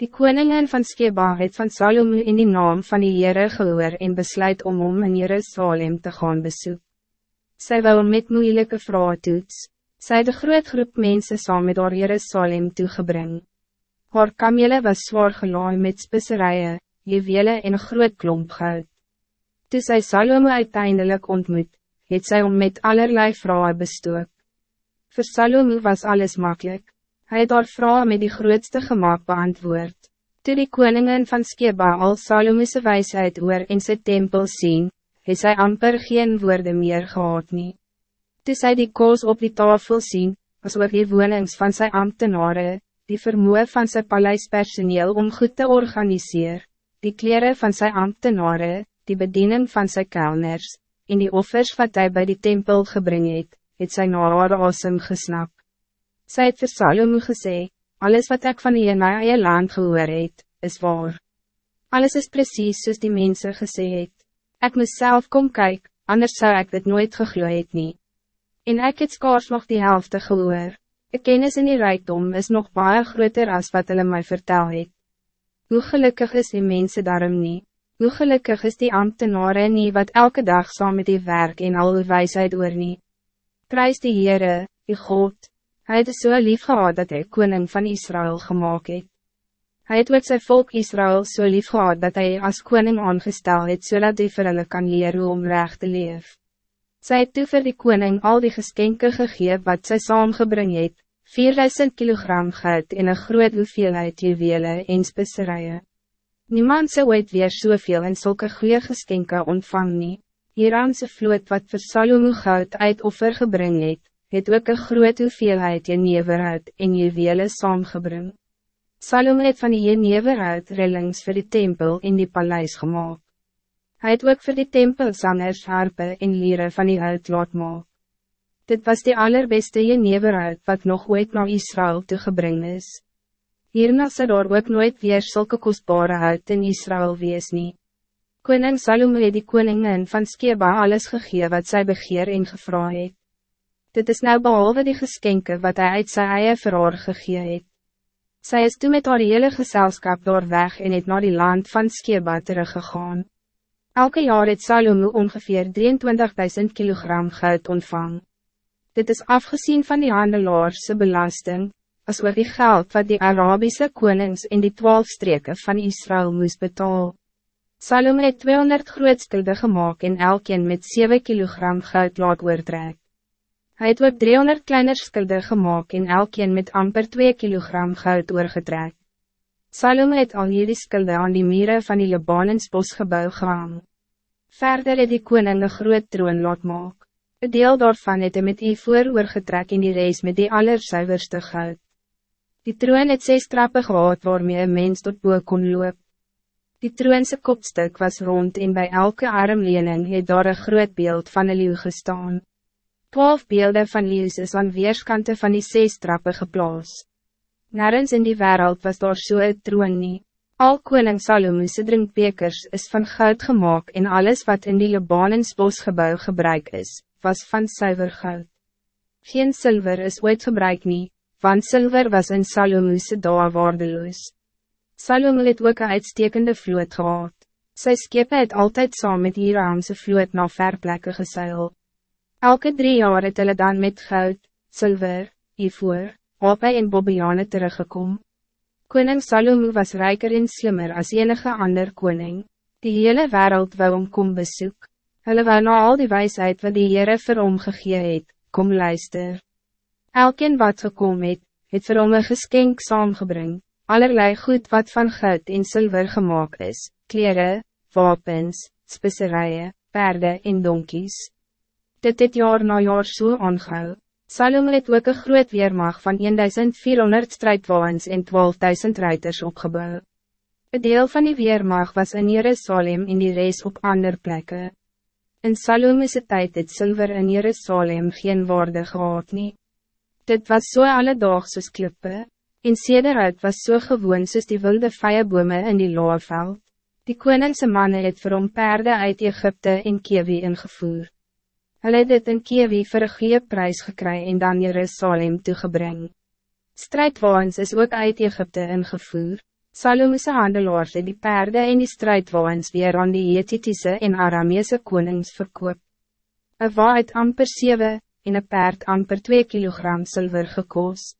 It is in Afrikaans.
Die koningin van Skeba het van Salomo in die naam van die Heere gehoor en besluit om om in Jerusalem te gaan bezoek. Sy wil met moeilike vrae toets. Sy het een groot groep mensen saam met haar Jerusalem toegebring. Haar kamele was zwaar gelaai met spisserijen, juwele en groot klomp goud. Toe sy Salomo uiteindelijk ontmoet, het sy om met allerlei vragen bestook. Voor Salomo was alles makkelijk. Hij het haar vrouw met die grootste gemak beantwoord. Toe die koningin van Skeba al Salomo'se wijsheid oor in sy tempel sien, het sy amper geen woorden meer gehad nie. Toe sy die koos op die tafel sien, was oor die wonings van sy ambtenaren, die vermoe van sy paleispersoneel om goed te organiseren, die kleren van sy ambtenaren, die bediening van sy kelners, en die offers wat hij bij die tempel gebring het, het sy na haar asem gesnap. Sy het vir Salomo gesê, alles wat ik van die in my eie land gehoor het, is waar. Alles is precies soos die mensen gesê het. Ek moes self kom kyk, anders zou ik dit nooit gegloe het nie. En ek het skaars nog die helft gehoor. Ek kennis in die rijkdom is nog baie groter as wat hulle my vertel het. Hoe gelukkig is die mensen daarom nie? Hoe gelukkig is die ambtenare nie wat elke dag saam met die werk en al die wijsheid oor nie? Prijs die Heere, die God, Hij het so lief gehad dat hij koning van Israël gemaakt het. Hij het ook zijn volk Israël so lief gehad dat hij als koning aangestel het zodat so hij vir hulle kan leren om recht te leef. Sy het toe vir die koning al die geskenke gegee wat sy saamgebring het, 4000 kilogram goud en een groot hoeveelheid juwele en spisserijen. Niemand zou ooit weer soveel en zulke goede geskenke ontvang nie. Iraanse vloot wat vir Salomo goud uit offer gebring het, het ook een groot hoeveelheid jeneverhout en juwele saamgebring. Salom het van die jeneverhout rillings voor die tempel in die paleis gemaakt. Hij het ook voor die tempel sangers harpe en lieren van die hout laat maak. Dit was die allerbeste jeneverhout wat nog ooit naar Israël toegebring is. Hierna sal daar ook nooit weer zulke kostbare hout in Israël wees nie. Koning Salome het die koningin van Skeba alles gegee wat zij begeer en gevra het. Dit is nou behalve die geskenke wat hij uit sy eie verhoor gegee het. Sy is toe met haar hele geselskap door weg en het naar die land van Skeba teruggegaan. Elke jaar het Salomo ongeveer 23.000 kilogram goud ontvang. Dit is afgezien van die handelaarse belasting, as ook die geld wat die Arabische konings in die twaalf streken van Israël moest betalen. Salomo het 200 grootskulde gemaakt en elkeen met 7 kilogram goud laat oortrek. Hij het ook 300 kleiner skulde gemaakt en elkeen met amper 2 kilogram goud oorgetrek. Salome het al hierdie skulde aan die mieren van die Libanensbos gebouw gehang. Verder het die koning een groot troon laat maak. Een deel daarvan het hy met die voor oorgetrek in die reis met die allersuiverste goud. Die troon het zes trappen gehad waarmee een mens tot boe kon loop. Die troonse kopstuk was rond en bij elke armlening het daar een groot beeld van een leeuw gestaan. Twaalf beelden van leeuws is aan weerskante van die zes trappen geplaas. Nergens in die wereld was daar so een troon nie. Al koning Salomo'se drinkbekers is van goud gemaakt en alles wat in die Libanensbos gebouw gebruik is, was van zuiver goud. Geen zilver is ooit gebruik nie, want zilver was in Salomo'se dae waardeloos. Salomo het ook een uitstekende vloot gehad. Sy skepe het altijd saam met Iraanse vloot na verplekke geseil. Elke drie jaar het hulle dan met goud, zilver, ivoor, opie en bobbejaane teruggekom. Koning Salomo was rijker en slimmer als enige ander koning. Die hele wereld wou om kom bezoek. Hulle wou na al die wijsheid wat die Heere vir hom gegee het, kom luister. Elkeen wat gekom het, het vir hom een geskenk saamgebring, allerlei goed wat van goud en zilver gemaakt is, kleren, wapens, specerijen, paarden en donkies dit het jaar na jaar so aangehou. Salome het ook een groot weermacht van 1400 strijdwagens en 12.000 ruiters opgebouwd. Een deel van die weermacht was in Jerusalem in die reis op ander plekken. In Salome's tijd het zilver in Jerusalem geen waarde gehad nie. Dit was so alledaag soos klippe, en sederuit was so gewoon soos die wilde vijabome in die loaveld. Die koningse mannen het vir hom perde uit Egypte en Kiewie ingevoerd. Hulle het dit in Kiewie vir een goeie prijs gekry en dan Jerusalem toegebring. Strijdwaans is ook uit Egypte ingevoer. Salomo'se handelaars het die perde en die strijdwaans weer aan die Hethitische en Arameese konings verkoop. Een waait amper 7 en een perd amper 2 kilogram zilver gekost.